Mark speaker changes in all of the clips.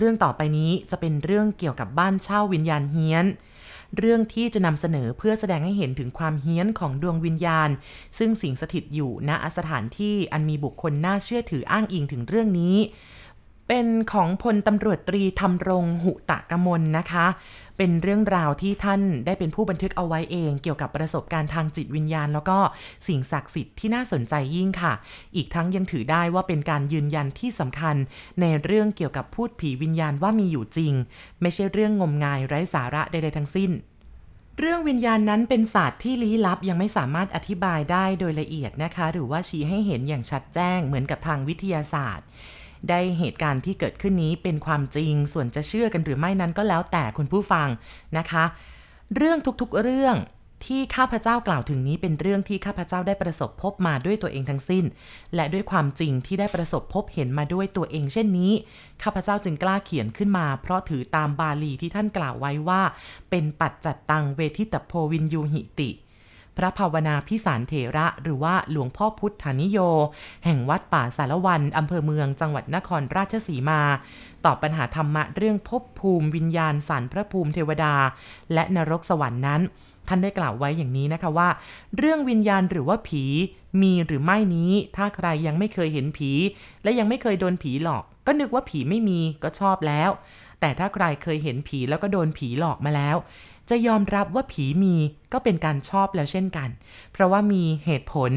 Speaker 1: เรื่องต่อไปนี้จะเป็นเรื่องเกี่ยวกับบ้านเช่าวิญญาณเฮี้ยน เรื่องที่จะนำเสนอเพื่อแสดงให้เห็นถึงความเฮี้ยนของดวงวิญญาณ ซึ่งสิงสถิตอยู่ณสถานที่อันมีบุคคลน่าเชื่อถืออ้างอิงถึงเรื่องนี้ เป็นของพลตำรวจตรีธรรมรงหุตะกมลนะคะ เป็นเรื่องราวที่ท่านได้เป็นผู้บันทึกเอาไว้เอง เกี่ยวกับประสบการณ์ทางจิตวิญญาณ แล้วก็สิ่งศักดิ์สิทธิ์ที่น่าสนใจยิ่งค่ะ อีกทั้งยังถือได้ว่าเป็นการยืนยันที่สำคัญ ในเรื่องเกี่ยวกับพูดผีวิญญาณว่ามีอยู่จริง ไม่ใช่เรื่องงมงายไร้สาระใดๆทั้งสิ้นเรื่องวิญญาณนั้นเป็นศาสตร์ที่ลี้ลับยังไม่สามารถอธิบายได้โดยละเอียดนะคะ หรือว่าชี้ให้เห็นอย่างชัดแจ้งเหมือนกับทางวิทยาศาสตร์ ได้เหตุการณ์ที่เกิดขึ้นนี้เป็นความจริง ส่วนจะเชื่อกันหรือไม่นั้นก็แล้วแต่คุณผู้ฟังนะคะ เรื่องทุกๆเรื่องที่ข้าพเจ้ากล่าวถึงนี้เป็นเรื่องที่ข้าพเจ้าได้ประสบพบมาด้วยตัวเองทั้งสิ้น และด้วยความจริงที่ได้ประสบพบเห็นมาด้วยตัวเองเช่นนี้ข้าพเจ้าจึงกล้าเขียนขึ้นมา เพราะถือตามบาลีที่ท่านกล่าวไว้ว่า เป็นปัจจัตตังเวทิตโพวินยูหิติ ระภาวนาพิสารเถระ หรือว่าหลวงพ่อพุทธานิโย แห่งวัดป่าสารวันอำเภอเมืองจังหวัดนครราชสีมา ตอบปัญหาธรรมะเรื่องภพภูมิวิญญาณสารพระภูมิเทวดา และนรกสวรรค์นั้นท่านได้กล่าวไว้อย่างนี้นะคะว่า เรื่องวิญญาณหรือว่าผีมีหรือไม่นี้ ถ้าใครยังไม่เคยเห็นผี และยังไม่เคยโดนผีหลอก ก็นึกว่าผีไม่มีก็ชอบแล้ว แต่ถ้าใครเคยเห็นผีแล้วก็โดนผีหลอกมาแล้ว จะยอมรับว่าผีมีก็เป็นการชอบแล้วเช่นกัน เพราะว่ามีเหตุผล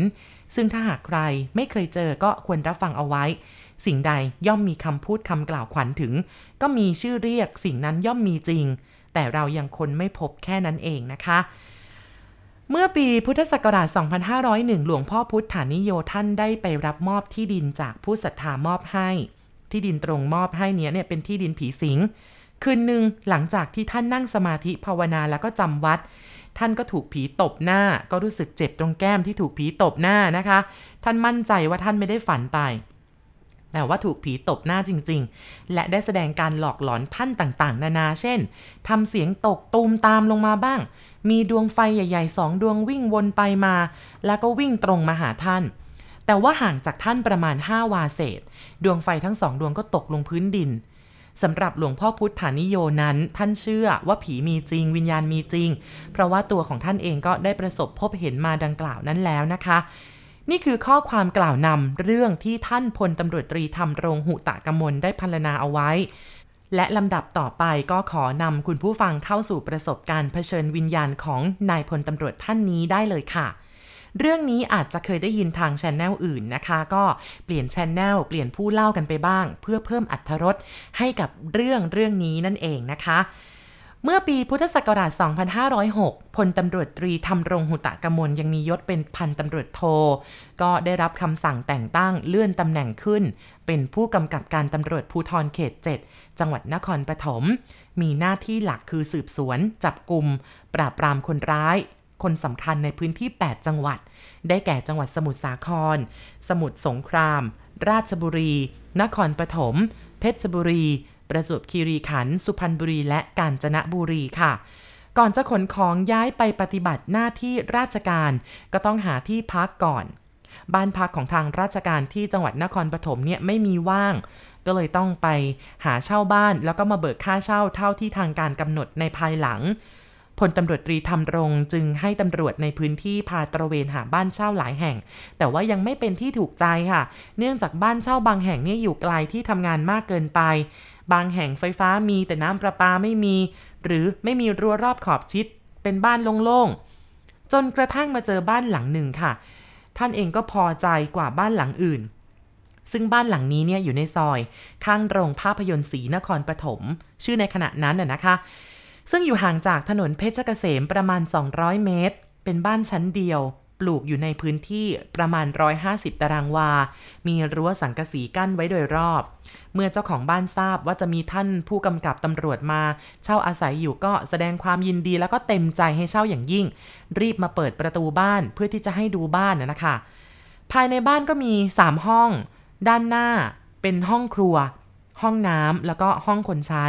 Speaker 1: ซึ่งถ้าหากใครไม่เคยเจอก็ควรรับฟังเอาไว้ สิ่งใดย่อมมีคำพูดคำกล่าวขวัญถึง ก็มีชื่อเรียกสิ่งนั้นย่อมมีจริง แต่เรายังคนไม่พบแค่นั้นเองนะคะ เมื่อปีพุทธศักราช 2501 หลวงพ่อพุทธานิโยท่านได้ไปรับมอบที่ดินจากผู้ศรัทธามอบให้ ที่ดินตรงมอบให้เนี้ยเนี่ยเป็นที่ดินผีสิง คืนหนึ่งหลังจากที่ท่านนั่งสมาธิภาวนาแล้วก็จำวัด ท่านก็ถูกผีตบหน้า ก็รู้สึกเจ็บตรงแก้มที่ถูกผีตบหน้านะคะ ท่านมั่นใจว่าท่านไม่ได้ฝันไป แต่ว่าถูกผีตบหน้าจริง ๆ และได้แสดงการหลอกหลอนท่านต่างๆ นานา เช่นทำเสียงตกตูมตามลงมาบ้าง มีดวงไฟใหญ่ๆสองดวงวิ่งวนไปมา แล้วก็วิ่งตรงมาหาท่านแต่ว่าห่างจากท่านประมาณ 5 วาเศษ ดวงไฟทั้งสองดวงก็ตกลงพื้นดิน สำหรับหลวงพ่อพุทธานิโยนั้น ท่านเชื่อว่าผีมีจริง วิญญาณมีจริง เพราะว่าตัวของท่านเองก็ได้ประสบพบเห็นมาดังกล่าวนั้นแล้วนะคะ นี่คือข้อความกล่าวนำเรื่องที่ท่านพลตำรวจตรีธรรมรงหุตะกมลได้พรรณนาเอาไว้ และลำดับต่อไปก็ขอนำคุณผู้ฟังเข้าสู่ประสบการณ์เผชิญวิญญาณของนายพลตำรวจท่านนี้ได้เลยค่ะ เรื่องนี้อาจจะเคยได้ยินทางช anel อื่นนะคะ ก็เปลี่ยนช anel เปลี่ยนผู้เล่ากันไปบ้าง เพื่อเพิ่มอัธรสให้กับเรื่องเรื่องนี้นั่นเองนะคะเมื่อปีพุทธศักราช 2506 พลตำรวจตรีธรรมรงหุตะกมลยังมียศเป็นพันตำรวจโท ก็ได้รับคำสั่งแต่งตั้งเลื่อนตำแหน่งขึ้น เป็นผู้กำกับการตำรวจภูธรเขต 7 จังหวัดนครปฐม มีหน้าที่หลักคือสืบสวน จับกลุ่ม ปราบปรามคนร้าย คนสำคัญในพื้นที่ 8 จังหวัด ได้แก่จังหวัดสมุทรสาคร สมุทรสงคราม ราชบุรี นครปฐม เพชรบุรี ประจวบคีรีขันธ์สุพรรณบุรี และกาญจนบุรีค่ะก่อนจะขนของย้ายไปปฏิบัติหน้าที่ราชการ ก็ต้องหาที่พักก่อน บ้านพักของทางราชการที่จังหวัดนครปฐมเนี่ยไม่มีว่าง ก็เลยต้องไปหาเช่าบ้านแล้วก็มาเบิกค่าเช่าเท่าที่ทางการกำหนดในภายหลัง พลตำรวจตรีธรรมรงจึงให้ตำรวจในพื้นที่พาตระเวนหาบ้านเช่าหลายแห่ง แต่ว่ายังไม่เป็นที่ถูกใจค่ะ เนื่องจากบ้านเช่าบางแห่งเนี่ยอยู่ไกลที่ทำงานมากเกินไป บางแห่งไฟฟ้ามีแต่น้ำประปาไม่มี หรือไม่มีรั้วรอบขอบชิด เป็นบ้านโล่งๆ จนกระทั่งมาเจอบ้านหลังหนึ่งค่ะ ท่านเองก็พอใจกว่าบ้านหลังอื่น ซึ่งบ้านหลังนี้เนี่ยอยู่ในซอย ข้างโรงภาพยนตร์ศรีนครปฐมชื่อในขณะนั้นน่ะนะคะ ซึ่งอยู่ห่างจากถนนเพชรเกษมประมาณ 200 เมตร เป็นบ้านชั้นเดียว ปลูกอยู่ในพื้นที่ประมาณ 150 ตารางวา มีรั้วสังกะสีกั้นไว้โดยรอบ เมื่อเจ้าของบ้านทราบว่าจะมีท่านผู้กำกับตำรวจมา เช่าอาศัยอยู่ก็แสดงความยินดีแล้วก็เต็มใจให้เช่าอย่างยิ่ง รีบมาเปิดประตูบ้านเพื่อที่จะให้ดูบ้านนะคะ ภายในบ้านก็มี 3 ห้อง ด้านหน้าเป็นห้องครัว ห้องน้ำแล้วก็ห้องคนใช้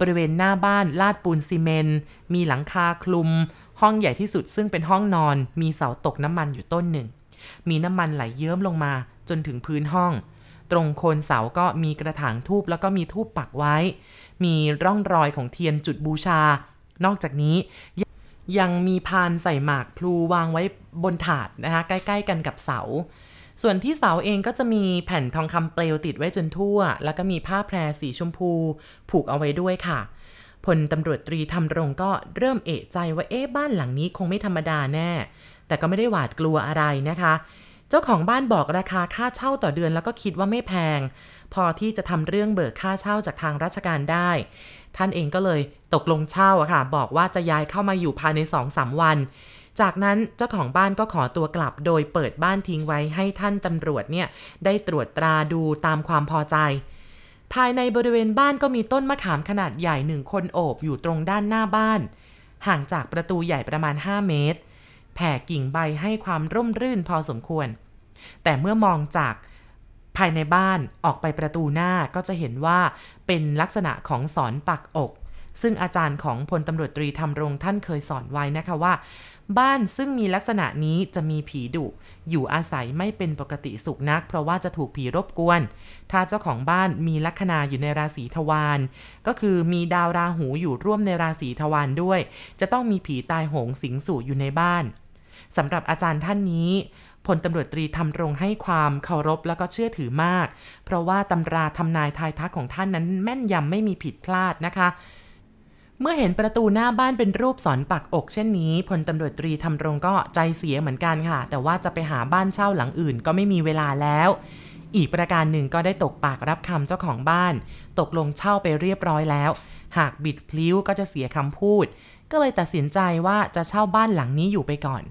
Speaker 1: บริเวณหน้าบ้านลาดปูนซีเมนต์มีหลังคาคลุม ห้องใหญ่ที่สุดซึ่งเป็นห้องนอน มีเสาตกน้ำมันอยู่ต้นหนึ่ง มีน้ำมันไหลเยิ้มลงมาจนถึงพื้นห้อง ตรงโคนเสาก็มีกระถางทูบแล้วก็มีทูบปักไว้ มีร่องรอยของเทียนจุดบูชา นอกจากนี้ยังมีพานใส่หมากพลูวางไว้บนถาดนะคะใกล้ ๆ กันกับเสา ส่วนที่เสาเองก็จะมีแผ่นทองคำเปลวติดไว้จนทั่ว แล้วก็มีผ้าแพรสีชมพู ผูกเอาไว้ด้วยค่ะพลตำรวจตรีทำรงก็เริ่มเอะใจว่าเอ๊ะบ้านหลังนี้คงไม่ธรรมดาแน่ แต่ก็ไม่ได้หวาดกลัวอะไรนะคะ เจ้าของบ้านบอกราคาค่าเช่าต่อเดือนแล้วก็คิดว่าไม่แพง พอที่จะทำเรื่องเบิกค่าเช่าจากทางราชการได้ ท่านเองก็เลยตกลงเช่าอะค่ะ บอกว่าจะย้ายเข้ามาอยู่ภายใน2-3วัน จากนั้นเจ้าของบ้านก็ขอตัวกลับโดยเปิดบ้านทิ้งไว้ให้ท่านตำรวจเนี่ยได้ตรวจตราดูตามความพอใจ ภายในบริเวณบ้านก็มีต้นมะขามขนาดใหญ่หนึ่งคนโอบอยู่ตรงด้านหน้าบ้าน ห่างจากประตูใหญ่ประมาณ 5 เมตร แผ่กิ่งใบให้ความร่มรื่นพอสมควร แต่เมื่อมองจากภายในบ้านออกไปประตูหน้าก็จะเห็นว่าเป็นลักษณะของสอนปักอก ซึ่งอาจารย์ของพลตำรวจตรีธรรมรงท่านเคยสอนไว้นะคะว่า บ้านซึ่งมีลักษณะนี้จะมีผีดุ อยู่อาศัยไม่เป็นปกติสุขนัก เพราะว่าจะถูกผีรบกวน ถ้าเจ้าของบ้านมีลัคนาอยู่ในราศีทวาร ก็คือมีดาวราหูอยู่ร่วมในราศีทวารด้วย จะต้องมีผีตายโหงสิงสู่อยู่ในบ้านสำหรับอาจารย์ท่านนี้พลตำรวจตรีทำรงให้ความเคารพแล้วก็เชื่อถือมาก เพราะว่าตำราทำนายทายทักของท่านนั้นแม่นยำไม่มีผิดพลาดนะคะ เมื่อเห็นประตูหน้าบ้านเป็นรูปสอนปักอกเช่นนี้พลตำรวจตรีทำรงก็ใจเสียเหมือนกันค่ะ แต่ว่าจะไปหาบ้านเช่าหลังอื่นก็ไม่มีเวลาแล้ว อีกประการหนึ่งก็ได้ตกปากรับคำเจ้าของบ้าน ตกลงเช่าไปเรียบร้อยแล้ว หากบิดพลิ้วก็จะเสียคำพูด ก็เลยตัดสินใจว่าจะเช่าบ้านหลังนี้อยู่ไปก่อน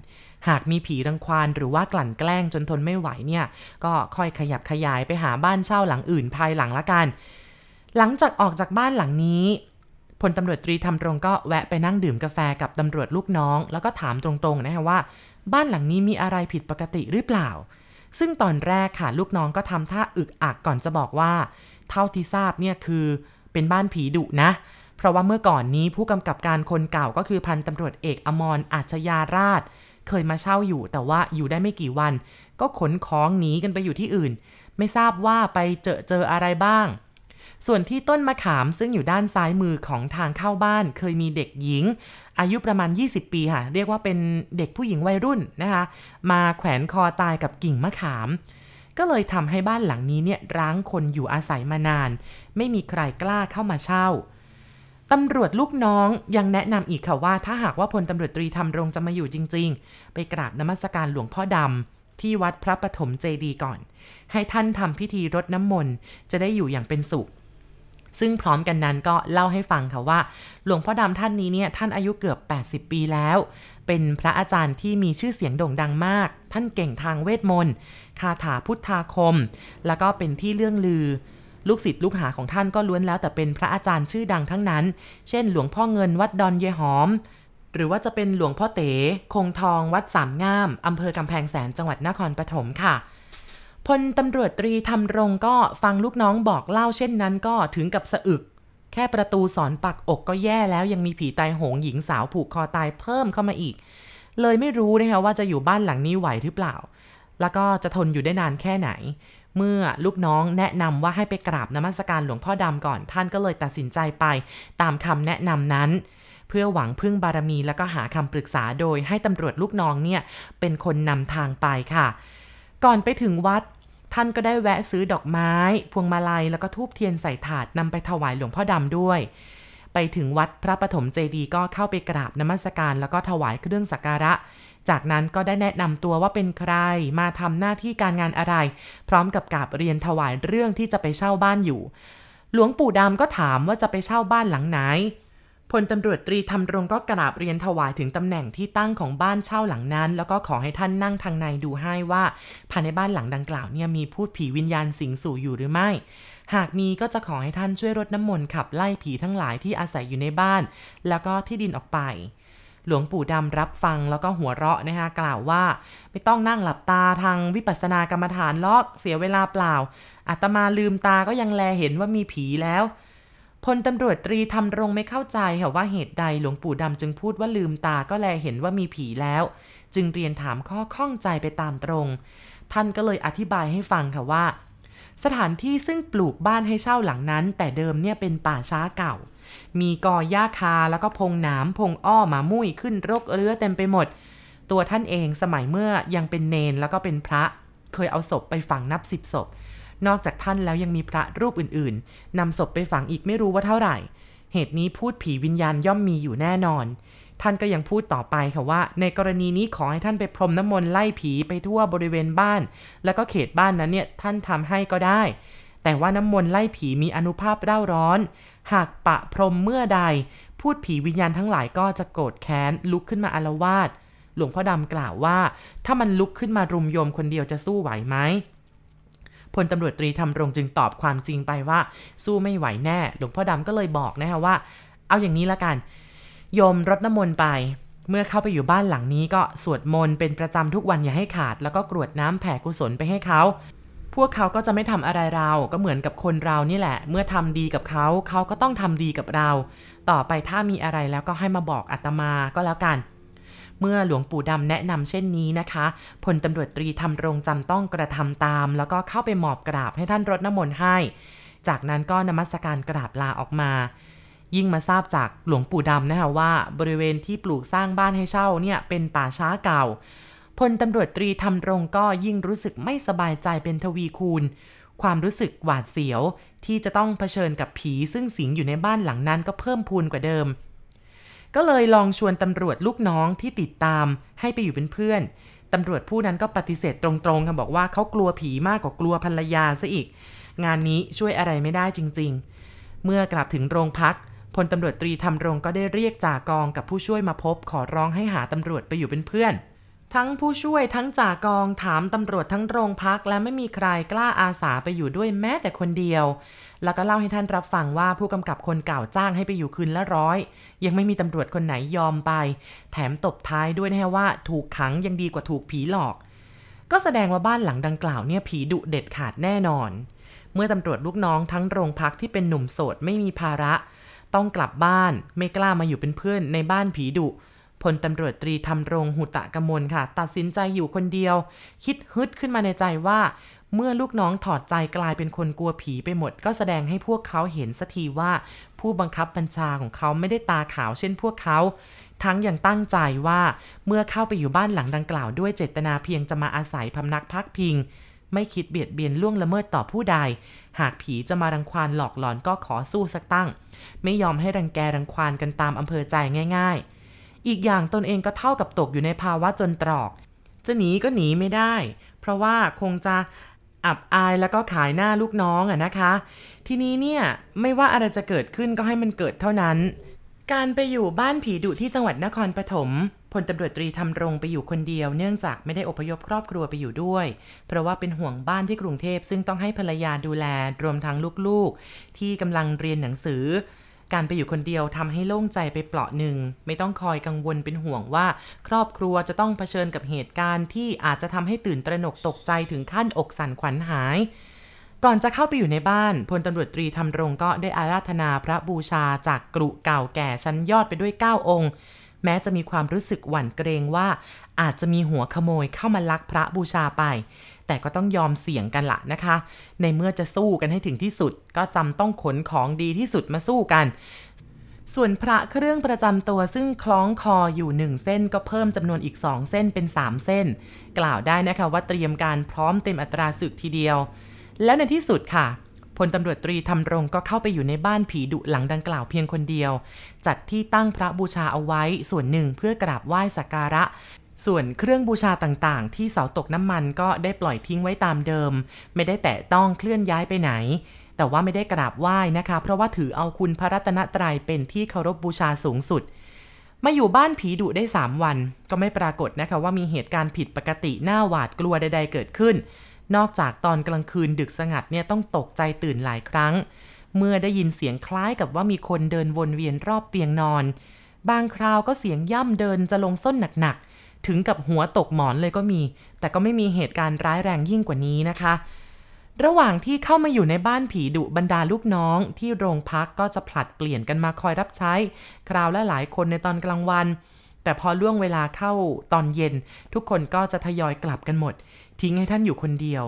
Speaker 1: หากมีผีรังควานหรือว่ากลั่นแกล้งจนทนไม่ไหวเนี่ย ก็ค่อยขยับขยายไปหาบ้านเช่าหลังอื่นภายหลังละกัน หลังจากออกจากบ้านหลังนี้ พลตำรวจตรีทำรงก็แวะไปนั่งดื่มกาแฟกับตำรวจลูกน้อง แล้วก็ถามตรงๆนะคะว่า บ้านหลังนี้มีอะไรผิดปกติหรือเปล่า ซึ่งตอนแรกค่ะลูกน้องก็ทำท่าอึกอักก่อนจะบอกว่า เท่าที่ทราบเนี่ยคือเป็นบ้านผีดุนะ เพราะว่าเมื่อก่อนนี้ผู้กำกับการคนเก่าก็คือพันตำรวจเอกอมรอาชยาราช เคยมาเช่าอยู่แต่ว่าอยู่ได้ไม่กี่วัน ก็ขนของหนีกันไปอยู่ที่อื่น ไม่ทราบว่าไปเจอเจออะไรบ้าง ส่วนที่ต้นมะขามซึ่งอยู่ด้านซ้ายมือของทางเข้าบ้าน เคยมีเด็กหญิง อายุประมาณ 20 ปีค่ะ เรียกว่าเป็นเด็กผู้หญิงวัยรุ่นนะคะ มาแขวนคอตายกับกิ่งมะขาม ก็เลยทำให้บ้านหลังนี้เนี่ยร้างคนอยู่อาศัยมานาน ไม่มีใครกล้าเข้ามาเช่าตำรวจลูกน้องยังแนะนำอีกค่ะว่า ถ้าหากว่าพลตำรวจตรีทำรงจะมาอยู่จริง ๆ ไปกราบนมัสการหลวงพ่อดำที่วัดพระปฐมเจดีก่อน ให้ท่านทำพิธีรดน้ำมนต์จะได้อยู่อย่างเป็นสุข ซึ่งพร้อมกันนั้นก็เล่าให้ฟังค่ะว่า หลวงพ่อดำท่านนี้เนี่ยท่านอายุเกือบ 80 ปีแล้ว เป็นพระอาจารย์ที่มีชื่อเสียงโด่งดังมาก ท่านเก่งทางเวทมนต์คาถาพุทธาคม แล้วก็เป็นที่เรื่องลือ ลูกศิษย์ลูกหาของท่านก็ล้วนแล้วแต่เป็นพระอาจารย์ชื่อดังทั้งนั้น เช่น หลวงพ่อเงินวัดดอนเยหอม หรือว่าจะเป็นหลวงพ่อเต๋คงทองวัดสามงามอำเภอกำแพงแสนจังหวัดนครปฐมค่ะ พลตำรวจตรีทำรงก็ฟังลูกน้องบอกเล่าเช่นนั้นก็ถึงกับสะอึก แค่ประตูสอนปักอกก็แย่แล้วยังมีผีตายโหงหญิงสาวผูกคอตายเพิ่มเข้ามาอีก เลยไม่รู้นะคะว่าจะอยู่บ้านหลังนี้ไหวหรือเปล่า แล้วก็จะทนอยู่ได้นานแค่ไหน เมื่อลูกน้องแนะนำว่าให้ไปกราบนมัสการหลวงพ่อดำก่อน ท่านก็เลยตัดสินใจไป ตามคำแนะนำนั้นเพื่อหวังพึ่งบารมีแล้วก็หาคำปรึกษาโดยให้ตำรวจลูกน้องเนี่ยเป็นคนนำทางไปค่ะ ก่อนไปถึงวัด ท่านก็ได้แวะซื้อดอกไม้ พวงมาลัยแล้วก็ทูบเทียนใส่ถาดนำไปถวายหลวงพ่อดำด้วย ไปถึงวัดพระปฐมเจดีย์ก็เข้าไปกราบนมัสการ แล้วก็ถวายเครื่องสักการะ จากนั้นก็ได้แนะนำตัวว่าเป็นใครมาทำหน้าที่การงานอะไร พร้อมกับกราบเรียนถวายเรื่องที่จะไปเช่าบ้านอยู่ หลวงปู่ดำก็ถามว่าจะไปเช่าบ้านหลังไหน พลตำรวจตรีทำรงก็กราบเรียนถวายถึงตำแหน่งที่ตั้งของบ้านเช่าหลังนั้น แล้วก็ขอให้ท่านนั่งทางในดูให้ว่าภายในบ้านหลังดังกล่าวเนี่ยมีพูดผีวิญญาณสิงสู่อยู่หรือไม่ หากมีก็จะขอให้ท่านช่วยรดน้ำมนต์ขับไล่ผีทั้งหลายที่อาศัยอยู่ในบ้าน แล้วก็ที่ดินออกไป หลวงปู่ดำรับฟังแล้วก็หัวเราะนะคะกล่าวว่า ไม่ต้องนั่งหลับตาทางวิปัสสนากรรมฐานลอกเสียเวลาเปล่าอาตมาลืมตาก็ยังแลเห็นว่ามีผีแล้ว พลตำรวจตรีทำรงไม่เข้าใจค่ะว่าเหตุใดหลวงปู่ดำจึงพูดว่าลืมตาก็แลเห็นว่ามีผีแล้ว จึงเรียนถามข้อข้องใจไปตามตรง ท่านก็เลยอธิบายให้ฟังค่ะว่า สถานที่ซึ่งปลูกบ้านให้เช่าหลังนั้น แต่เดิมเนี่ยเป็นป่าช้าเก่า มีกอหญ้าคาแล้วก็พงหนามพงอ้อมามุ้ยขึ้นรกเรื้อเต็มไปหมด ตัวท่านเองสมัยเมื่อยังเป็นเนนแล้วก็เป็นพระ เคยเอาศพไปฝังนับสิบศพ นอกจากท่านแล้วยังมีพระรูปอื่นๆนำศพไปฝังอีกไม่รู้ว่าเท่าไหร่ เหตุนี้พูดผีวิญญาณย่อมมีอยู่แน่นอน ท่านก็ยังพูดต่อไปค่ะว่า ในกรณีนี้ขอให้ท่านไปพรมน้ำมนต์ไล่ผีไปทั่วบริเวณบ้าน แล้วก็เขตบ้านนั้นเนี่ยท่านทำให้ก็ได้ แต่ว่าน้ำมนต์ไล่ผีมีอนุภาพเร่าร้อน หากปะพรมเมื่อใด พูดผีวิญญาณทั้งหลายก็จะโกรธแค้นลุกขึ้นมาอารวาสหลวงพ่อดำกล่าวว่า ถ้ามันลุกขึ้นมารุมโยมคนเดียวจะสู้ไหวไหม พลตำรวจตรีทำรงจึงตอบความจริงไปว่า สู้ไม่ไหวแน่ หลวงพ่อดำก็เลยบอกนะคะว่า เอาอย่างนี้ละกัน โยมรดน้ำมนต์ไป เมื่อเข้าไปอยู่บ้านหลังนี้ก็สวดมนต์เป็นประจำทุกวันอย่าให้ขาด แล้วก็กรวดน้ำแผ่กุศลไปให้เขาพวกเขาก็จะไม่ทำอะไรเรา ก็เหมือนกับคนเรานี่แหละ เมื่อทำดีกับเขา เขาก็ต้องทำดีกับเรา ต่อไปถ้ามีอะไรแล้วก็ให้มาบอกอาตมาก็แล้วกัน เมื่อหลวงปู่ดำแนะนำเช่นนี้นะคะพลตำรวจตรีทำรงจำต้องกระทำตาม แล้วก็เข้าไปหมอบกราบให้ท่านรดน้ำมนต์ให้ จากนั้นก็นมัสการกราบลาออกมา ยิ่งมาทราบจากหลวงปู่ดำนะคะว่า บริเวณที่ปลูกสร้างบ้านให้เช่าเนี่ยเป็นป่าช้าเก่าพลตำรวจตรีทำรงก็ยิ่งรู้สึกไม่สบายใจเป็นทวีคูณ ความรู้สึกหวาดเสียวที่จะต้องเผชิญกับผีซึ่งสิงอยู่ในบ้านหลังนั้นก็เพิ่มพูนกว่าเดิม ก็เลยลองชวนตำรวจลูกน้องที่ติดตามให้ไปอยู่เป็นเพื่อนตำรวจผู้นั้นก็ปฏิเสธตรงๆค่ะบอกว่าเขากลัวผีมากกว่ากลัวภรรยาซะอีก งานนี้ช่วยอะไรไม่ได้จริง ๆ เมื่อกลับถึงโรงพักพลตำรวจตรีทำรงก็ได้เรียกจ่ากองกับผู้ช่วยมาพบขอร้องให้หาตำรวจไปอยู่เป็นเพื่อน ทั้งผู้ช่วยทั้งจ่ากองถามตำรวจทั้งโรงพัก และไม่มีใครกล้าอาสาไปอยู่ด้วยแม้แต่คนเดียว แล้วก็เล่าให้ท่านรับฟังว่าผู้กำกับคนเก่าจ้างให้ไปอยู่คืนละร้อย ยังไม่มีตำรวจคนไหนยอมไป แถมตบท้ายด้วยนะว่า ถูกขังยังดีกว่าถูกผีหลอก ก็แสดงว่าบ้านหลังดังกล่าวเนี่ยผีดุเด็ดขาดแน่นอน เมื่อตำรวจลูกน้องทั้งโรงพักที่เป็นหนุ่มโสดไม่มีภาระ ต้องกลับบ้านไม่กล้ามาอยู่เป็นเพื่อนในบ้านผีดุ พลตำรวจตรีทำรงหุตะกมลค่ะ ตัดสินใจอยู่คนเดียว คิดฮึดขึ้นมาในใจว่า เมื่อลูกน้องถอดใจกลายเป็นคนกลัวผีไปหมด ก็แสดงให้พวกเขาเห็นสักทีว่า ผู้บังคับบัญชาของเขาไม่ได้ตาขาวเช่นพวกเขาทั้งยังตั้งใจว่าเมื่อเข้าไปอยู่บ้านหลังดังกล่าวด้วยเจตนาเพียงจะมาอาศัยพำนักพักพิง ไม่คิดเบียดเบียนล่วงละเมิดต่อผู้ใด หากผีจะมารังควานหลอกหลอนก็ขอสู้สักตั้ง ไม่ยอมให้รังแกรังควานกันตามอำเภอใจง่าย ๆ อีกอย่างตนเองก็เท่ากับตกอยู่ในภาวะจนตรอก จะหนีก็หนีไม่ได้ เพราะว่าคงจะอับอายแล้วก็ขายหน้าลูกน้องอะนะคะ ทีนี้เนี่ยไม่ว่าอะไรจะเกิดขึ้นก็ให้มันเกิดเท่านั้น การไปอยู่บ้านผีดุที่จังหวัดนครปฐมพลตำรวจตรีทำรงไปอยู่คนเดียวเนื่องจากไม่ได้อพยพครอบครัวไปอยู่ด้วย เพราะว่าเป็นห่วงบ้านที่กรุงเทพซึ่งต้องให้ภรรยาดูแลรวมทั้งลูกๆ ที่กำลังเรียนหนังสือ การไปอยู่คนเดียวทำให้โล่งใจไปเปลาะหนึ่ง ไม่ต้องคอยกังวลเป็นห่วงว่า ครอบครัวจะต้องเผชิญกับเหตุการณ์ที่อาจจะทำให้ตื่นตระหนกตกใจถึงขั้นอกสั่นขวัญหาย ก่อนจะเข้าไปอยู่ในบ้านพลตำรวจตรีทำรงก็ได้อาราธนาพระบูชาจากกรุเก่าแก่ชั้นยอดไปด้วย 9 องค์ แม้จะมีความรู้สึกหวั่นเกรงว่าอาจจะมีหัวขโมยเข้ามาลักพระบูชาไป แต่ก็ต้องยอมเสี่ยงกันละนะคะ ในเมื่อจะสู้กันให้ถึงที่สุด ก็จำต้องขนของดีที่สุดมาสู้กันส่วนพระเครื่องประจำตัวซึ่งคล้องคออยู่หนึ่งเส้นก็เพิ่มจำนวนอีก 2 เส้นเป็น 3 เส้น กล่าวได้นะคะว่าเตรียมการพร้อมเต็มอัตราศึกทีเดียว แล้วในที่สุดค่ะ พลตำรวจตรีทำรงก็เข้าไปอยู่ในบ้านผีดุหลังดังกล่าวเพียงคนเดียว จัดที่ตั้งพระบูชาเอาไว้ส่วนหนึ่งเพื่อกราบไหว้สักการะส่วนเครื่องบูชาต่างๆ ที่เสาตกน้ำมันก็ได้ปล่อยทิ้งไว้ตามเดิม ไม่ได้แตะต้องเคลื่อนย้ายไปไหน แต่ว่าไม่ได้กราบไหว้นะคะ เพราะว่าถือเอาคุณพระรัตนตรัยเป็นที่เคารพบบูชาสูงสุด มาอยู่บ้านผีดุได้ 3 วัน ก็ไม่ปรากฏนะคะว่ามีเหตุการณ์ผิดปกติหน้าหวาดกลัวใดๆเกิดขึ้น นอกจากตอนกลางคืนดึกสงัดเนี่ยต้องตกใจตื่นหลายครั้ง เมื่อได้ยินเสียงคล้ายกับว่ามีคนเดินวนเวียนรอบเตียงนอน บางคราวก็เสียงย่ำเดินจะลงส้นหนักๆ ถึงกับหัวตกหมอนเลยก็มี แต่ก็ไม่มีเหตุการณ์ร้ายแรงยิ่งกว่านี้นะคะ ระหว่างที่เข้ามาอยู่ในบ้านผีดุบรรดาลูกน้องที่โรงพักก็จะผลัดเปลี่ยนกันมาคอยรับใช้ คราวละหลายคนในตอนกลางวันแต่พอล่วงเวลาเข้าตอนเย็น ทุกคนก็จะทยอยกลับกันหมด ทิ้งให้ท่านอยู่คนเดียว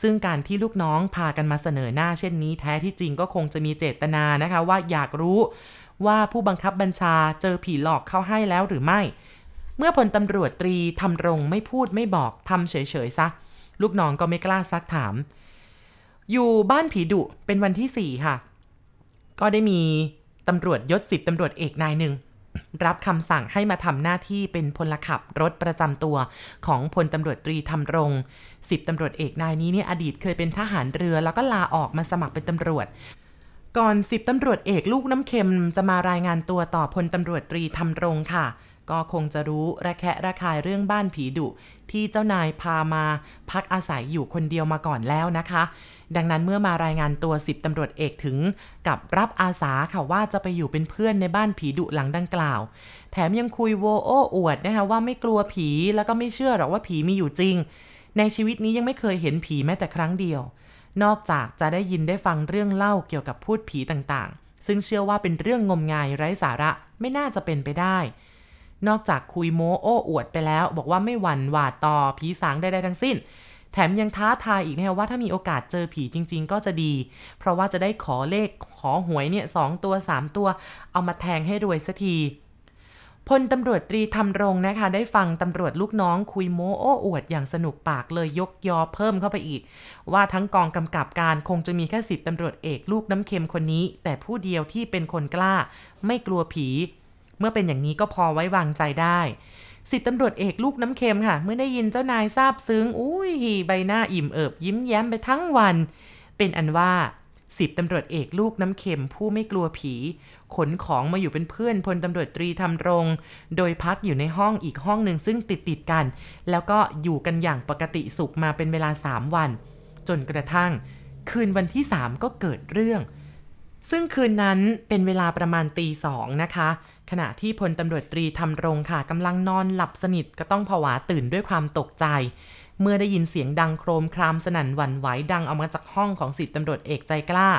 Speaker 1: ซึ่งการที่ลูกน้องพากันมาเสนอหน้าเช่นนี้แท้ที่จริงก็คงจะมีเจตนานะคะว่าอยากรู้ว่าผู้บังคับบัญชาเจอผีหลอกเข้าให้แล้วหรือไม่ เมื่อพลตำรวจตรีทำรงไม่พูดไม่บอกทำเฉยๆซะ ลูกน้องก็ไม่กล้าซักถาม อยู่บ้านผีดุเป็นวันที่สี่ค่ะ ก็ได้มีตำรวจยศสิบตำรวจเอกนายหนึ่ง รับคำสั่งให้มาทำหน้าที่เป็นพลขับรถประจำตัวของพลตำรวจตรีธรรงสิบตำรวจเอกนายนี้เนี่ยอดีตเคยเป็นทหารเรือ แล้วก็ลาออกมาสมัครเป็นตำรวจ ก่อนสิบตำรวจเอกลูกน้ำเค็มจะมารายงานตัวต่อพลตำรวจตรีทำรงค่ะ ก็คงจะรู้ระแคะระคายเรื่องบ้านผีดุ ที่เจ้านายพามาพักอาศัยอยู่คนเดียวมาก่อนแล้วนะคะ ดังนั้นเมื่อมารายงานตัวสิบตำรวจเอกถึง กับรับอาสาค่ะว่าจะไปอยู่เป็นเพื่อนในบ้านผีดุหลังดังกล่าว แถมยังคุยโวโอ้อวดนะคะว่าไม่กลัวผีแล้วก็ไม่เชื่อหรอกว่าผีมีอยู่จริง ในชีวิตนี้ยังไม่เคยเห็นผีแม้แต่ครั้งเดียว นอกจากจะได้ยินได้ฟังเรื่องเล่าเกี่ยวกับพูดผีต่างๆ ซึ่งเชื่อว่าเป็นเรื่องงมงายไร้สาระไม่น่าจะเป็นไปได้ นอกจากคุยโม้โอ้อวดไปแล้ว บอกว่าไม่หวั่นหวาดต่อผีสางใดๆทั้งสิ้น แถมยังท้าทายอีกนะว่าถ้ามีโอกาสเจอผีจริง ๆ ก็จะดี เพราะว่าจะได้ขอเลขขอหวยเนี่ยสองตัวสามตัว เอามาแทงให้รวยสักที พลตำรวจตรีทำรงนะคะ ได้ฟังตำรวจลูกน้องคุยโม้โอ้อวดอย่างสนุกปากเลยยกยอเพิ่มเข้าไปอีก ว่าทั้งกองกำกับการคงจะมีแค่สิทธิตำรวจเอกลูกน้ำเค็มคนนี้ แต่ผู้เดียวที่เป็นคนกล้า ไม่กลัวผี เมื่อเป็นอย่างนี้ก็พอไว้วางใจได้สิทธิตำรวจเอกลูกน้ำเค็มค่ะ เมื่อได้ยินเจ้านายทราบซึ้ง อุ้ยใบหน้าอิ่มเอิบยิ้มแย้มไปทั้งวัน เป็นอันว่า สิบตำรวจเอกลูกน้ำเค็มผู้ไม่กลัวผี ขนของมาอยู่เป็นเพื่อนพลตำรวจตรีทำรง โดยพักอยู่ในห้องอีกห้องหนึ่งซึ่งติดติดกัน แล้วก็อยู่กันอย่างปกติสุขมาเป็นเวลา 3 วัน จนกระทั่ง คืนวันที่ 3 ก็เกิดเรื่อง ซึ่งคืนนั้นเป็นเวลาประมาณตีสองนะคะ ขณะที่พลตำรวจตรีทำรงค่ะกำลังนอนหลับสนิทก็ต้องผวาตื่นด้วยความตกใจ เมื่อได้ยินเสียงดังโครมครามสนั่นหวั่นไหวดังออกมาจากห้องของสิทธิตำรวจเอกใจกล้า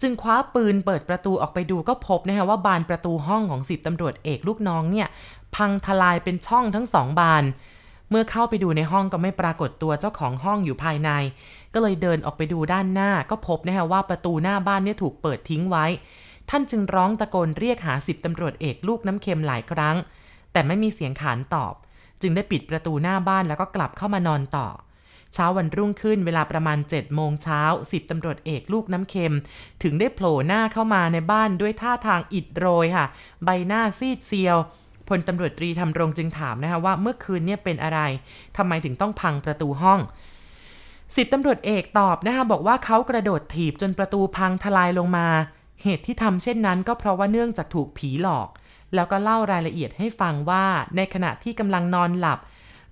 Speaker 1: จึงคว้าปืนเปิดประตูออกไปดูก็พบนะคะว่าบานประตูห้องของสิทธิตำรวจเอกลูกน้องเนี่ย พังทลายเป็นช่องทั้งสองบานเมื่อเข้าไปดูในห้องก็ไม่ปรากฏตัวเจ้าของห้องอยู่ภายใน ก็เลยเดินออกไปดูด้านหน้า ก็พบนะคะว่าประตูหน้าบ้านเนี่ยถูกเปิดทิ้งไว้ ท่านจึงร้องตะโกนเรียกหาสิบตำรวจเอกลูกน้ำเค็มหลายครั้ง แต่ไม่มีเสียงขานตอบ จึงได้ปิดประตูหน้าบ้านแล้วก็กลับเข้ามานอนต่อ เช้าวันรุ่งขึ้นเวลาประมาณ7โมงเช้าสิบตำรวจเอกลูกน้ำเค็ม ถึงได้โผล่หน้าเข้ามาในบ้านด้วยท่าทางอิดโรยค่ะ ใบหน้าซีดเซียวพลตำรวจตรีทำรงจึงถามนะคะว่าเมื่อคืนเนี่ยเป็นอะไรทำไมถึงต้องพังประตูห้องสิบตำรวจเอกตอบนะคะบอกว่าเขากระโดดถีบจนประตูพังทลายลงมา เหตุที่ทำเช่นนั้นก็เพราะว่าเนื่องจากถูกผีหลอก แล้วก็เล่ารายละเอียดให้ฟังว่าในขณะที่กำลังนอนหลับ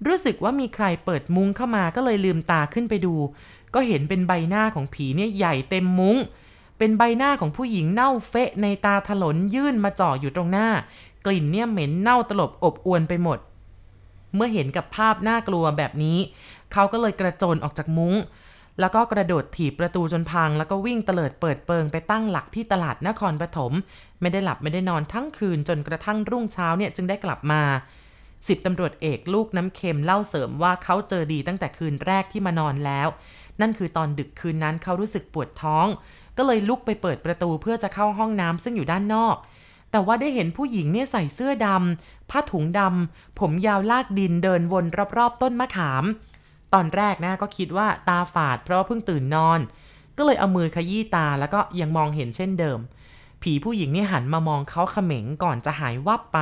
Speaker 1: รู้สึกว่ามีใครเปิดมุ้งเข้ามาก็เลยลืมตาขึ้นไปดู ก็เห็นเป็นใบหน้าของผีเนี่ยใหญ่เต็มมุง้ง เป็นใบหน้าของผู้หญิงเน่าเฟะในตาถลนยื่นมาจ่ออยู่ตรงหน้า กลิ่นเนี่ยเหม็นเน่าตลบอบอวนไปหมด เมื่อเห็นกับภาพน่ากลัวแบบนี้ เขาก็เลยกระโจนออกจากมุง้ง แล้วก็กระโดดถีบประตูจนพัง แล้วก็วิ่งเตลิดเปิดเปิงไปตั้งหลักที่ตลาดนครปฐมไม่ได้หลับไม่ได้นอนทั้งคืนจนกระทั่งรุ่งเช้าเนี่ยจึงได้กลับมาสิบตำรวจเอกลูกน้ำเค็มเล่าเสริมว่าเขาเจอดีตั้งแต่คืนแรกที่มานอนแล้ว นั่นคือตอนดึกคืนนั้นเขารู้สึกปวดท้อง ก็เลยลุกไปเปิดประตูเพื่อจะเข้าห้องน้ำซึ่งอยู่ด้านนอก แต่ว่าได้เห็นผู้หญิงเนี่ยใส่เสื้อดำผ้าถุงดำผมยาวลากดินเดินวนรอบๆต้นมะขาม ตอนแรกนะก็คิดว่าตาฝาดเพราะเพิ่งตื่นนอน ก็เลยเอามือขยี้ตาแล้วก็ยังมองเห็นเช่นเดิม ผีผู้หญิงนี่หันมามองเขาเขม็งก่อนจะหายวับไป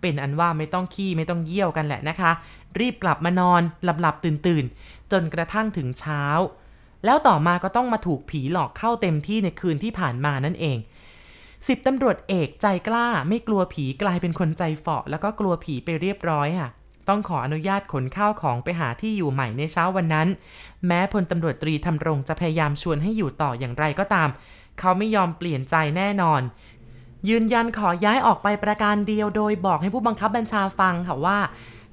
Speaker 1: เป็นอันว่าไม่ต้องขี้ไม่ต้องเยี่ยวกันแหละนะคะ รีบกลับมานอนหลับหลับตื่นตื่นจนกระทั่งถึงเช้า แล้วต่อมาก็ต้องมาถูกผีหลอกเข้าเต็มที่ในคืนที่ผ่านมานั่นเองสิบตำรวจเอกใจกล้าไม่กลัวผีกลายเป็นคนใจเฝาะแล้วก็กลัวผีไปเรียบร้อยค่ะ ต้องขออนุญาตขนข้าวของไปหาที่อยู่ใหม่ในเช้าวันนั้น แม้พลตำรวจตรีทำรงจะพยายามชวนให้อยู่ต่ออย่างไรก็ตาม เขาไม่ยอมเปลี่ยนใจแน่นอน ยืนยันขอย้ายออกไปประการเดียวโดยบอกให้ผู้บังคับบัญชาฟังค่ะว่า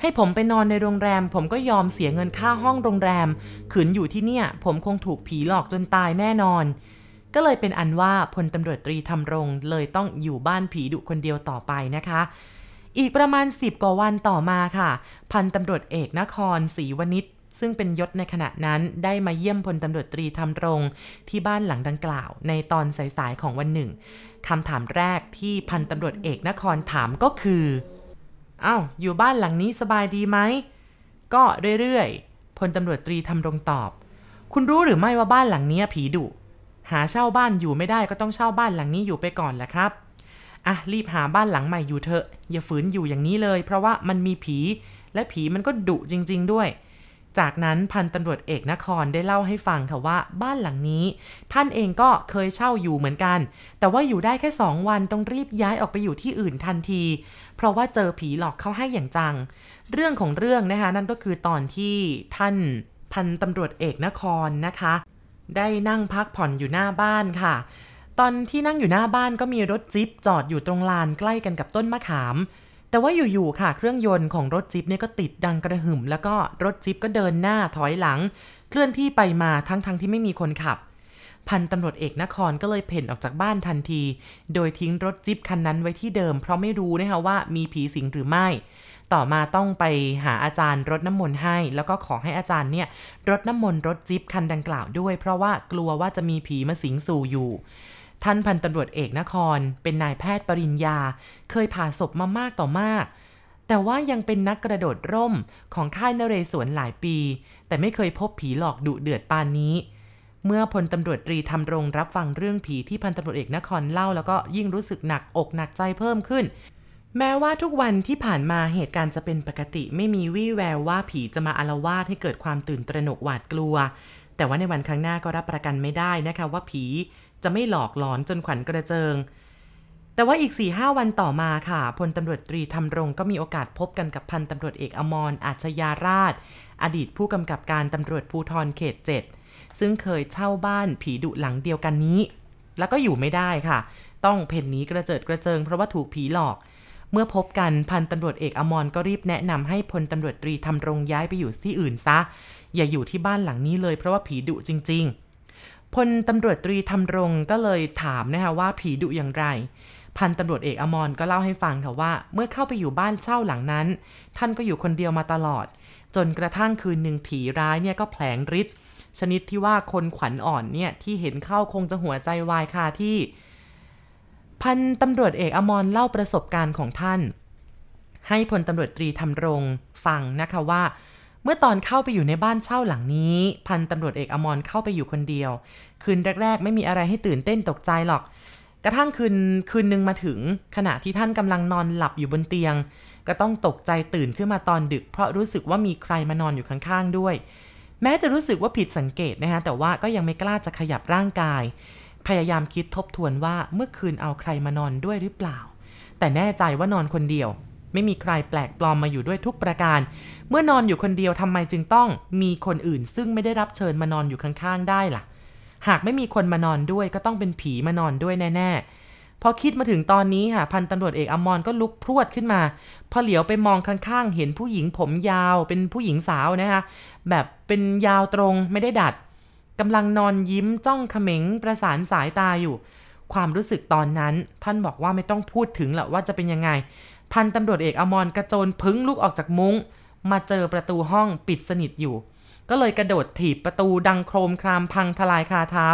Speaker 1: ให้ผมไปนอนในโรงแรม ผมก็ยอมเสียเงินค่าห้องโรงแรม ขืนอยู่ที่เนี่ย ผมคงถูกผีหลอกจนตายแน่นอนก็เลยเป็นอันว่าพลตำรวจตรีทำรงเลยต้องอยู่บ้านผีดุคนเดียวต่อไปนะคะ อีกประมาณ 10 กว่าวันต่อมาค่ะ พันตำรวจเอกนครศรีวณิชซึ่งเป็นยศในขณะนั้นได้มาเยี่ยมพลตำรวจตรีทำรง ที่บ้านหลังดังกล่าว ในตอนสายๆของวันหนึ่งคำถามแรกที่พันตำรวจเอกนครถามก็คืออา้าวอยู่บ้านหลังนี้สบายดีไหม ก็เรื่อยๆพลตำรวจตรีทำรงตอบ คุณรู้หรือไม่ว่าบ้านหลังนี้ผีดุหาเช่าบ้านอยู่ไม่ได้ก็ต้องเช่าบ้านหลังนี้อยู่ไปก่อนแหละครับ อะรีบหาบ้านหลังใหม่อยู่เถอะ อย่าฝืนอยู่อย่างนี้เลย เพราะว่ามันมีผีและผีมันก็ดุจริง ๆ ด้วย จากนั้นพันตำรวจเอกนครได้เล่าให้ฟังค่ะว่าบ้านหลังนี้ ท่านเองก็เคยเช่าอยู่เหมือนกัน แต่ว่าอยู่ได้แค่สองวันต้องรีบย้ายออกไปอยู่ที่อื่นทันที เพราะว่าเจอผีหลอกเข้าให้อย่างจัง เรื่องของเรื่องนะคะนั่นก็คือตอนที่ท่านพันตำรวจเอกนครนะคะ ได้นั่งพักผ่อนอยู่หน้าบ้านค่ะ ตอนที่นั่งอยู่หน้าบ้านก็มีรถจิ๊บจอดอยู่ตรงลานใกล้กันกับต้นมะขาม แต่ว่าอยู่ๆค่ะ เครื่องยนต์ของรถจิ๊บเนี่ยก็ติดดังกระหึ่ม แล้วก็รถจิ๊บก็เดินหน้าถอยหลัง เคลื่อนที่ไปมาทั้งๆทที่ไม่มีคนขับ พันตำรวจเอกนครก็เลยเพ่นออกจากบ้านทันที โดยทิ้งรถจิ๊บคันนั้นไว้ที่เดิม เพราะไม่รู้นะคะว่ามีผีสิงหรือไม่ ต่อมาต้องไปหาอาจารย์รถน้ำมนต์ให้ แล้วก็ขอให้อาจารย์เนี่ยรถน้ำมนต์รถจิ๊บคันดังกล่าวด้วย เพราะว่ากลัวว่าจะมีผีมาสิงสู่อยู่ ท่านพันตำรวจเอกนคร เป็นนายแพทย์ปริญญา เคยผ่าศพมามากต่อมาก แต่ว่ายังเป็นนักกระโดดร่มของค่ายนเรศวรหลายปี แต่ไม่เคยพบผีหลอกดุเดือดปานนี้ เมื่อพลตำรวจตรีทำรงรับฟังเรื่องผีที่พันตำรวจเอกนครเล่า แล้วก็ยิ่งรู้สึกหนักอกหนักใจเพิ่มขึ้น แม้ว่าทุกวันที่ผ่านมาเหตุการณ์จะเป็นปกติ ไม่มีวี่แววว่าผีจะมาอารวาสให้เกิดความตื่นตระหนกหวาดกลัว แต่ว่าในวันข้างหน้าก็รับประกันไม่ได้นะคะว่าผี จะไม่หลอกหลอนจนขวัญกระเจิง แต่ว่าอีก4ี่ห้าวันต่อมาค่ะพลตำรวจตรีทำรงก็มีโอกาสพบกันกับพันตำรวจเอกอมรอาชยาราช อดีตผู้กำกับการตำรวจภูทรเขตเจ็ดซึ่งเคยเช่าบ้านผีดุหลังเดียวกันนี้ แล้วก็อยู่ไม่ได้ค่ะ ต้องเพ่นนี้กระเจิดกระเจิงเพราะว่าถูกผีหลอกเมื่อพบกันพันตำรวจเอกอมรก็รีบแนะนำให้พลตำรวจตรีทำรงย้ายไปอยู่ที่อื่นซะ อย่าอยู่ที่บ้านหลังนี้เลยเพราะว่าผีดุจริง ๆ พลตำรวจตรีทำรงก็เลยถามนะคะว่าผีดุอย่างไร พันตำรวจเอกอมรก็เล่าให้ฟังค่ะว่า เมื่อเข้าไปอยู่บ้านเช่าหลังนั้น ท่านก็อยู่คนเดียวมาตลอด จนกระทั่งคืนหนึ่งผีร้ายเนี่ยก็แผลงฤทธิ์ชนิดที่ว่าคนขวัญอ่อนเนี่ยที่เห็นเข้าคงจะหัวใจวายคาที่ พันตำรวจเอกอมรเล่าประสบการณ์ของท่าน ให้พลตำรวจตรีทำรงฟังนะคะว่า มื่อตอนเข้าไปอยู่ในบ้านเช่าหลังนี้ พันตำรวจเอกอมรเข้าไปอยู่คนเดียว คืนแรก ๆ ไม่มีอะไรให้ตื่นเต้นตกใจหรอก กระทั่งคืนคืนหนึ่งมาถึง ขณะที่ท่านกำลังนอนหลับอยู่บนเตียง ก็ต้องตกใจตื่นขึ้นมาตอนดึก เพราะรู้สึกว่ามีใครมานอนอยู่ข้างๆด้วย แม้จะรู้สึกว่าผิดสังเกตนะคะแต่ว่าก็ยังไม่กล้าจะขยับร่างกาย พยายามคิดทบทวนว่าเมื่อคืนเอาใครมานอนด้วยหรือเปล่า แต่แน่ใจว่านอนคนเดียว ไม่มีใครแปลกปลอมมาอยู่ด้วยทุกประการ เมื่อนอนอยู่คนเดียวทำไมจึงต้อง มีคนอื่นซึ่งไม่ได้รับเชิญมานอนอยู่ข้างๆ ได้ล่ะ หากไม่มีคนมานอนด้วยก็ต้องเป็นผีมานอนด้วยแน่ๆ พอคิดมาถึงตอนนี้ค่ะพันตำรวจเอกอมรก็ลุกพรวดขึ้นมา พอเหลียวไปมองข้างๆ เห็นผู้หญิงผมยาวเป็นผู้หญิงสาวนะคะ แบบเป็นยาวตรงไม่ได้ดัดกำลังนอนยิ้มจ้องเขม็งประสานสายตาอยู่ ความรู้สึกตอนนั้น ท่านบอกว่าไม่ต้องพูดถึงแหละว่าจะเป็นยังไง พันตำรวจเอกอมรกระโจนพึ่งลุกออกจากมุง้ง มาเจอประตูห้องปิดสนิทอยู่ ก็เลยกระโดดถีบประตูดังโครมครามพังทลายคาเท้า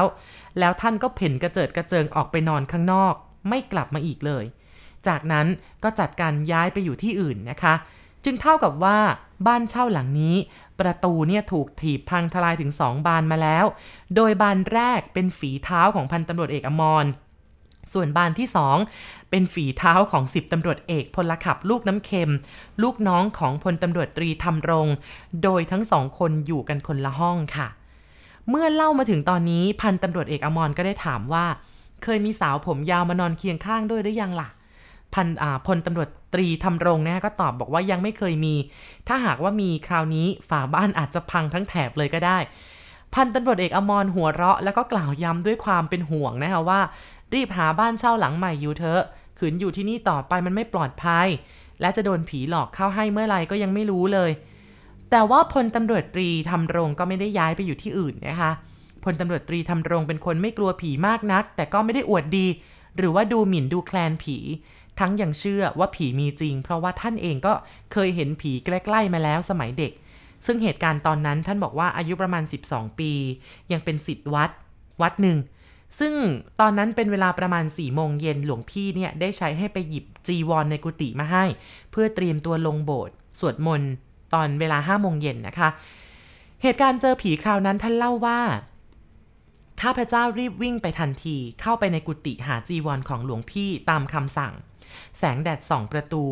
Speaker 1: แล้วท่านก็เพ่นกระเจิดกระเจิงออกไปนอนข้างนอก ไม่กลับมาอีกเลย จากนั้นก็จัดการย้ายไปอยู่ที่อื่นนะคะ จึงเท่ากับว่าบ้านเช่าหลังนี้ ประตูเนี่ยถูกถีบพังทลายถึงสองบานมาแล้ว โดยบานแรกเป็นฝีเท้าของพันตำรวจเอกอมร ส่วนบานที่สองเป็นฝีเท้าของสิบตำรวจเอกพลขับลูกน้ำเค็ม ลูกน้องของพลตำรวจตรีทำรง โดยทั้งสองคนอยู่กันคนละห้องค่ะ เมื่อเล่ามาถึงตอนนี้พันตำรวจเอกอมรก็ได้ถามว่า เคยมีสาวผมยาวมานอนเคียงข้างด้วยหรือยังล่ะพันพลตำรวจตรีทำรงนะก็ตอบบอกว่ายังไม่เคยมี ถ้าหากว่ามีคราวนี้ฝาบ้านอาจจะพังทั้งแถบเลยก็ได้ พันตำรวจเอกอมรหัวเราะ แล้วก็กล่าวย้ำด้วยความเป็นห่วงนะคะว่า รีบหาบ้านเช่าหลังใหม่อยู่เถอะขืนอยู่ที่นี่ต่อไปมันไม่ปลอดภัย และจะโดนผีหลอกเข้าให้เมื่อไรก็ยังไม่รู้เลย แต่ว่าพลตำรวจตรีทำรงก็ไม่ได้ย้ายไปอยู่ที่อื่นนะคะพลตำรวจตรีทำรงเป็นคนไม่กลัวผีมากนัก แต่ก็ไม่ได้อวดดี หรือว่าดูหมิ่นดูแคลนผี ทั้งยังเชื่อว่าผีมีจริง เพราะว่าท่านเองก็เคยเห็นผีใกล้ๆมาแล้วสมัยเด็ก ซึ่งเหตุการณ์ตอนนั้นท่านบอกว่าอายุประมาณ 12 ปี ยังเป็นสิทธิ์วัดวัดหนึ่ง ซึ่งตอนนั้นเป็นเวลาประมาณ4ี่โมงเย็นหลวงพี่เนี่ยได้ใช้ให้ไปหยิบจีวรในกุฏิมาให้ เพื่อเตรียมตัวลงโบสถ์สวดมนต์ตอนเวลา5โมงเย็นนะคะ เหตุการณ์เจอผีคราวนั้นท่านเล่าว่าข้าพเจ้ารีบวิ่งไปทันทีเข้าไปในกุฏิหาจีวรของหลวงพี่ตามคำสั่ง แสงแดดส่องประตู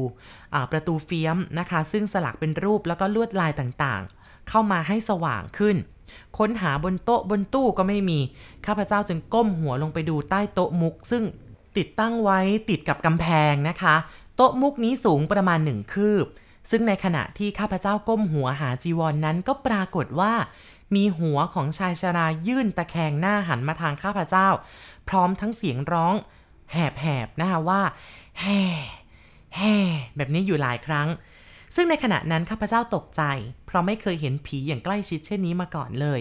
Speaker 1: ประตูเฟียมนะคะ ซึ่งสลักเป็นรูปแล้วก็ลวดลายต่างๆ เข้ามาให้สว่างขึ้น ค้นหาบนโต๊ะบนตู้ก็ไม่มี ข้าพเจ้าจึงก้มหัวลงไปดูใต้โต๊ะมุก ซึ่งติดตั้งไว้ติดกับกำแพงนะคะ โต๊ะมุกนี้สูงประมาณหนึ่งคืบ ซึ่งในขณะที่ข้าพเจ้าก้มหัวหาจีวรนนั้นก็ปรากฏว่า มีหัวของชายชรายื่นตะแคงหน้าหันมาทางข้าพเจ้า พร้อมทั้งเสียงร้องแหบๆนะคะว่า แห่แห่แบบนี้อยู่หลายครั้ง ซึ่งในขณะนั้นข้าพเจ้าตกใจ เพราะไม่เคยเห็นผีอย่างใกล้ชิดเช่นนี้มาก่อนเลย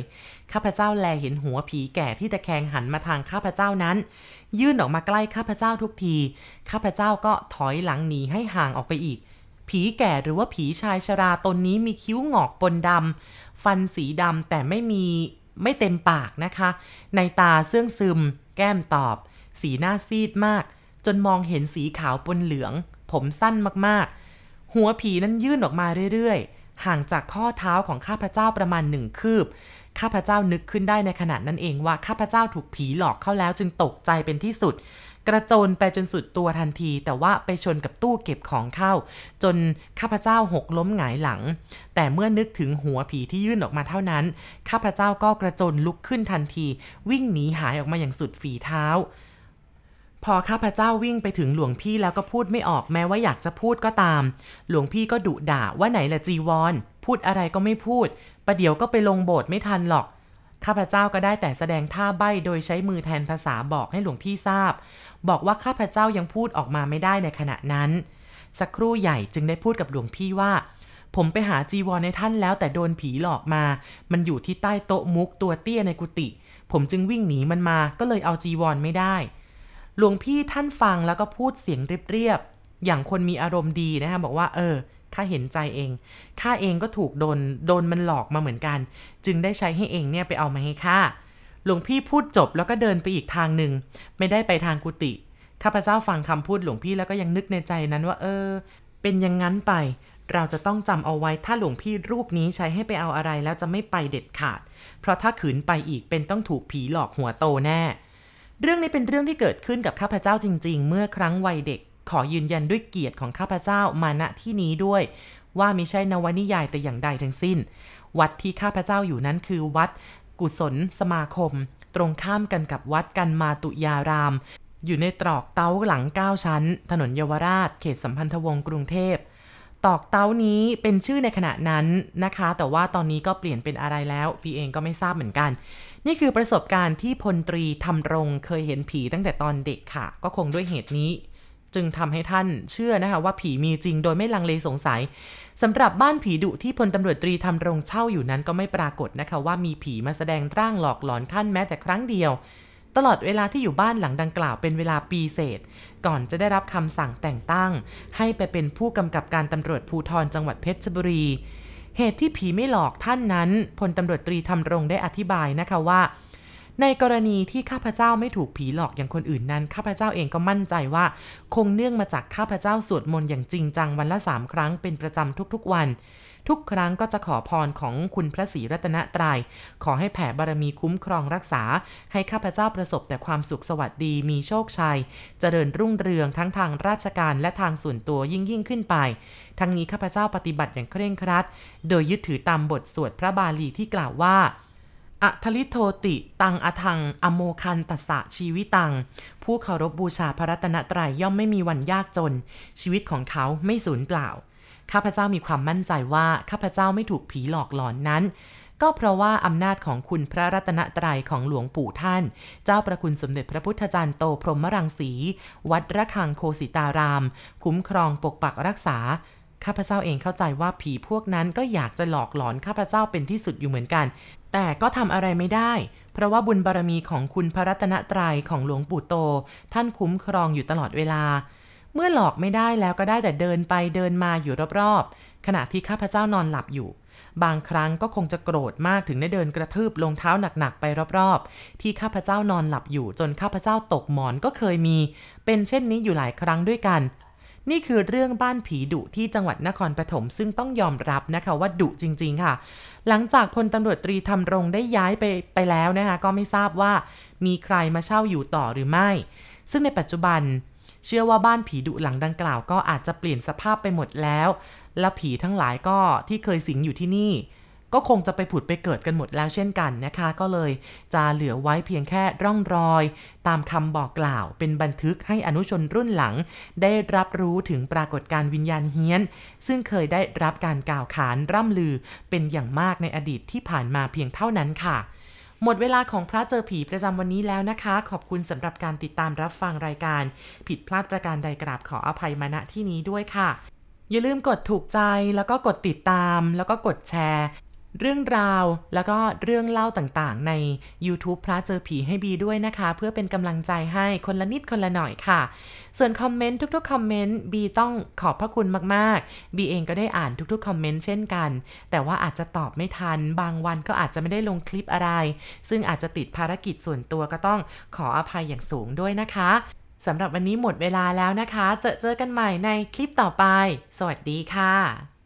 Speaker 1: ข้าพเจ้าแลเห็นหัวผีแก่ที่ตะแคงหันมาทางข้าพเจ้านั้น ยื่นออกมาใกล้ข้าพเจ้าทุกที ข้าพเจ้าก็ถอยหลังหนีให้ห่างออกไปอีกผีแก่หรือว่าผีชายชราตนนี้มีคิ้วหงอกปนดำฟันสีดำแต่ไม่มีไม่เต็มปากนะคะ ในตาเสื่องซึม แก้มตอบ สีหน้าซีดมาก จนมองเห็นสีขาวปนเหลือง ผมสั้นมากๆ หัวผีนั้นยื่นออกมาเรื่อยๆ ห่างจากข้อเท้าของข้าพเจ้าประมาณหนึ่งคืบ ข้าพเจ้านึกขึ้นได้ในขณะนั้นเองว่าข้าพเจ้าถูกผีหลอกเข้าแล้วจึงตกใจเป็นที่สุด กระโจนไปจนสุดตัวทันที แต่ว่าไปชนกับตู้เก็บของเข้า จนข้าพเจ้าหกล้มหงายหลัง แต่เมื่อนึกถึงหัวผีที่ยื่นออกมาเท่านั้น ข้าพเจ้าก็กระโจนลุกขึ้นทันที วิ่งหนีหายออกมาอย่างสุดฝีเท้า พอข้าพเจ้าวิ่งไปถึงหลวงพี่แล้วก็พูดไม่ออกแม้ว่าอยากจะพูดก็ตาม หลวงพี่ก็ดุด่าว่าไหนละจีวร พูดอะไรก็ไม่พูด ประเดี๋ยวก็ไปลงโบสถ์ไม่ทันหรอก ข้าพเจ้าก็ได้แต่แสดงท่าใบ้โดยใช้มือแทนภาษาบอกให้หลวงพี่ทราบ บอกว่าข้าพเจ้ายังพูดออกมาไม่ได้ในขณะนั้น สักครู่ใหญ่จึงได้พูดกับหลวงพี่ว่า ผมไปหาจีวรในท่านแล้วแต่โดนผีหลอกมา มันอยู่ที่ใต้โต๊ะมุกตัวเตี้ยในกุฏิ ผมจึงวิ่งหนีมันมา ก็เลยเอาจีวรไม่ได้ หลวงพี่ท่านฟังแล้วก็พูดเสียงเรียบๆอย่างคนมีอารมณ์ดีนะคะบอกว่า เออข้าเห็นใจเองข้าเองก็ถูกโดนโดนมันหลอกมาเหมือนกัน จึงได้ใช้ให้เองเนี่ยไปเอามาให้ข้าหลวงพี่พูดจบแล้วก็เดินไปอีกทางหนึ่งไม่ได้ไปทางกุฏิข้าพเจ้าฟังคำพูดหลวงพี่แล้วก็ยังนึกในใจนั้นว่า เออ เป็นยังงั้นไป เราจะต้องจำเอาไว้ถ้าหลวงพี่รูปนี้ใช้ให้ไปเอาอะไรแล้วจะไม่ไปเด็ดขาด เพราะถ้าขืนไปอีกเป็นต้องถูกผีหลอกหัวโตแน่ เรื่องนี้เป็นเรื่องที่เกิดขึ้นกับข้าพเจ้าจริง ๆ เมื่อครั้งวัยเด็ก ขอยืนยันด้วยเกียรติของข้าพเจ้ามาณที่นี้ด้วย ว่าไม่ใช่นวนิยายแต่อย่างใดทั้งสิ้น วัดที่ข้าพเจ้าอยู่นั้นคือวัด กุศล สมาคม ตรงข้ามกันกับวัดกันมาตุยาราม อยู่ในตรอกเต้าหลัง 9 ชั้น ถนนเยาวราช เขตสัมพันธวงศ์กรุงเทพตอกเต้านี้เป็นชื่อในขณะนั้นนะคะ แต่ว่าตอนนี้ก็เปลี่ยนเป็นอะไรแล้วพี่เองก็ไม่ทราบเหมือนกัน นี่คือประสบการณ์ที่พลตรีทำรงเคยเห็นผีตั้งแต่ตอนเด็กค่ะ ก็คงด้วยเหตุนี้ จึงทำให้ท่านเชื่อนะคะว่าผีมีจริงโดยไม่ลังเลสงสัยสำหรับบ้านผีดุที่พลตำรวจตรีทำรงเช่าอยู่นั้นก็ไม่ปรากฏนะคะว่ามีผีมาแสดงร่างหลอกหลอนท่านแม้แต่ครั้งเดียว ตลอดเวลาที่อยู่บ้านหลังดังกล่าวเป็นเวลาปีเศษ ก่อนจะได้รับคำสั่งแต่งตั้ง ให้ไปเป็นผู้กำกับการตำรวจภูธรจังหวัดเพชรบุรี เหตุที่ผีไม่หลอกท่านนั้นพลตำรวจตรีทำรงได้อธิบายนะคะว่า ในกรณีที่ข้าพเจ้าไม่ถูกผีหลอกอย่างคนอื่นนั้น ข้าพเจ้าเองก็มั่นใจว่า คงเนื่องมาจากข้าพเจ้าสวดมนต์อย่างจริงจังวันละสามครั้งเป็นประจำทุกๆวัน ทุกครั้งก็จะขอพรของคุณพระศรีรัตนตรยัย ขอให้แผ่บารมีคุ้มครองรักษา ให้ข้าพเจ้าประสบแต่ความสุขสวัสดีมีโชคชัย เจริญรุ่งเรืองทั้งทางราชการและทางส่วนตัวยิ่งยิ่งขึ้นไป ทั้งนี้ข้าพเจ้าปฏิบัติอย่างเคร่งครัด โดยยึดถือตามบทสวดพระบาลีที่กล่าวว่าอัทลิโทติ ตังอทัง อโมคันตัสสะชีวิตัง ผู้เคารพบบูชาพระรัตนตรัยย่อมไม่มีวันยากจน ชีวิตของเขาไม่สูญเปล่า ข้าพเจ้ามีความมั่นใจว่าข้าพเจ้าไม่ถูกผีหลอกหลอนนั้น ก็เพราะว่าอำนาจของคุณพระรัตนตรัยของหลวงปู่ท่าน เจ้าประคุณสมเด็จพระพุทธจารย์โตพรหมรังสี วัดระฆังโคสิตาราม คุ้มครองปกปักรักษาข้าพเจ้าเองเข้าใจว่าผีพวกนั้นก็อยากจะหลอกหลอนข้าพเจ้าเป็นที่สุดอยู่เหมือนกัน แต่ก็ทำอะไรไม่ได้ เพราะว่าบุญบารมีของคุณพระรัตนตรัยของหลวงปู่โต ท่านคุ้มครองอยู่ตลอดเวลา เมื่อหลอกไม่ได้แล้วก็ได้แต่เดินไปเดินมาอยู่รอบๆ ขณะที่ข้าพเจ้านอนหลับอยู่ บางครั้งก็คงจะโกรธมากถึงได้เดินกระทืบลงเท้าหนักๆไปรอบๆ ที่ข้าพเจ้านอนหลับอยู่ จนข้าพเจ้าตกหมอนก็เคยมี เป็นเช่นนี้อยู่หลายครั้งด้วยกัน นี่คือเรื่องบ้านผีดุที่จังหวัดนครปฐมซึ่งต้องยอมรับนะคะว่าดุจริง ๆ ค่ะ หลังจากพลตำรวจตรีทำรงได้ย้ายไปไปแล้วนะคะก็ไม่ทราบว่า มีใครมาเช่าอยู่ต่อหรือไม่ ซึ่งในปัจจุบัน เชื่อว่าบ้านผีดุหลังดังกล่าวก็อาจจะเปลี่ยนสภาพไปหมดแล้ว และผีทั้งหลายก็ที่เคยสิงอยู่ที่นี่ ก็คงจะไปผุดไปเกิดกันหมดแล้วเช่นกันนะคะ ก็เลยจะเหลือไว้เพียงแค่ร่องรอย ตามคำบอกกล่าว เป็นบันทึกให้อนุชนรุ่นหลัง ได้รับรู้ถึงปรากฏการวิญญาณเฮี้ยน ซึ่งเคยได้รับการกล่าวขานร่ำลือเป็นอย่างมากในอดีตที่ผ่านมาเพียงเท่านั้นค่ะ หมดเวลาของพระเจอผีประจำวันนี้แล้วนะคะ ขอบคุณสำหรับการติดตามรับฟังรายการ ผิดพลาดประการใดกราบขออภัยมาณที่นี้ด้วยค่ะ อย่าลืมกดถูกใจแล้วก็กดติดตาม แล้วก็กดแชร์ เรื่องราวแล้วก็เรื่องเล่าต่างๆ ใน YouTube พระเจอผีให้บีด้วยนะคะ เพื่อเป็นกำลังใจให้คนละนิดคนละหน่อยค่ะ ส่วนคอมเมนต์ทุกๆคอมเมนต์บีต้องขอบพระคุณมากๆบีเองก็ได้อ่านทุกๆคอมเมนต์เช่นกัน แต่ว่าอาจจะตอบไม่ทัน บางวันก็อาจจะไม่ได้ลงคลิปอะไร ซึ่งอาจจะติดภารกิจส่วนตัวก็ต้องขออภัยอย่างสูงด้วยนะคะสำหรับวันนี้หมดเวลาแล้วนะคะ เจอเจอกันใหม่ในคลิปต่อไป สวัสดีค่ะ